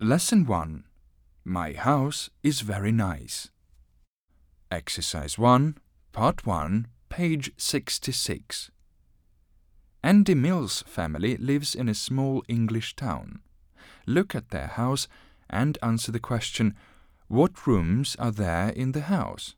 Lesson 1 My house is very nice. Exercise 1, Part 1, page 66. Andy Mills' family lives in a small English town. Look at their house and answer the question What rooms are there in the house?